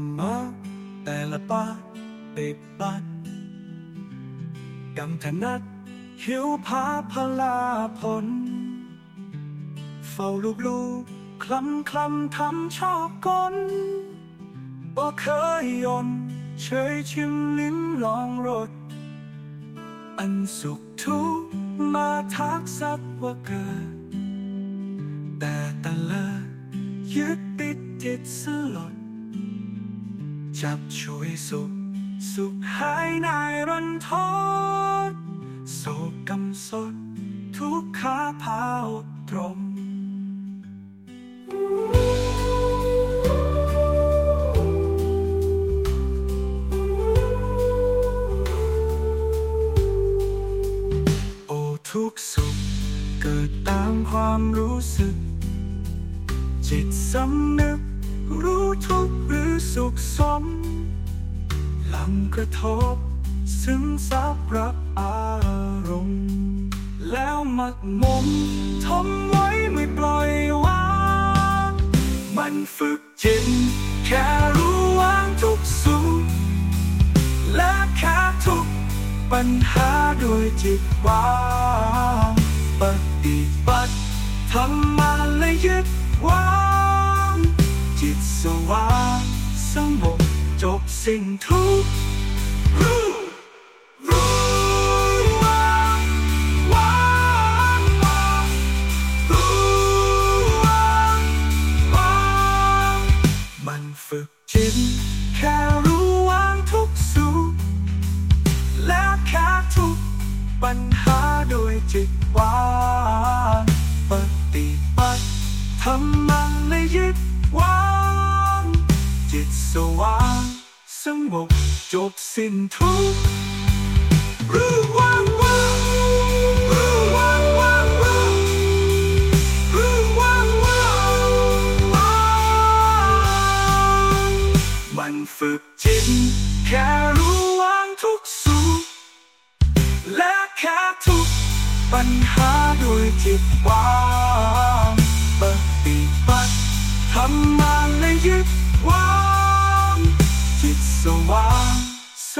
ำมาแต่ละปาติดปัดกำธนัดหิวพาพลาผล เฝ้าลูกลูกคลำคลำทำชอบกนบ่เคยยนเฉยชิมลิ้มลองรสอันสุขทุกมาทักสักว่าเกิด แต่ตะเลยึดติดจิตสลด จับช่วยสุข สุขหายนายรันทดโศกกำสด ทุกขาพาอดตรมโอทุกสุข เกิดตามความรู้สึก จิตสำนึกรู้ทุก สุขสมลำกระทบ ซึมซับรับอารมณ์ แล้วมักหมมทมไว้ไม่ปล่อยวางมันฝึกจิตแค่รู้วางทุกสุขและแค่ทุกปัญหาด้วยจิตวางปฏิบัติทำมาและยึดวางจิตสว่าง สงบจบสิ่งทุกข์รู้รู้วางวางวางรู้วางวางมันฝึกจิตแค่รู้ว่างทุกสุขและแค่ทุกปัญหาโดยจิตว่างปฏิบัติทำมั สว่างสงบจบสิ้นทุกรู้วางวางรู้วางวางวางรู้วางวางวามันฝึกจิตแค่รู้วางทุกสุขและแค่ทุกปัญหาด้วยจิตวางปฏิบัติทำมาและยึดวาง จิตสว่างส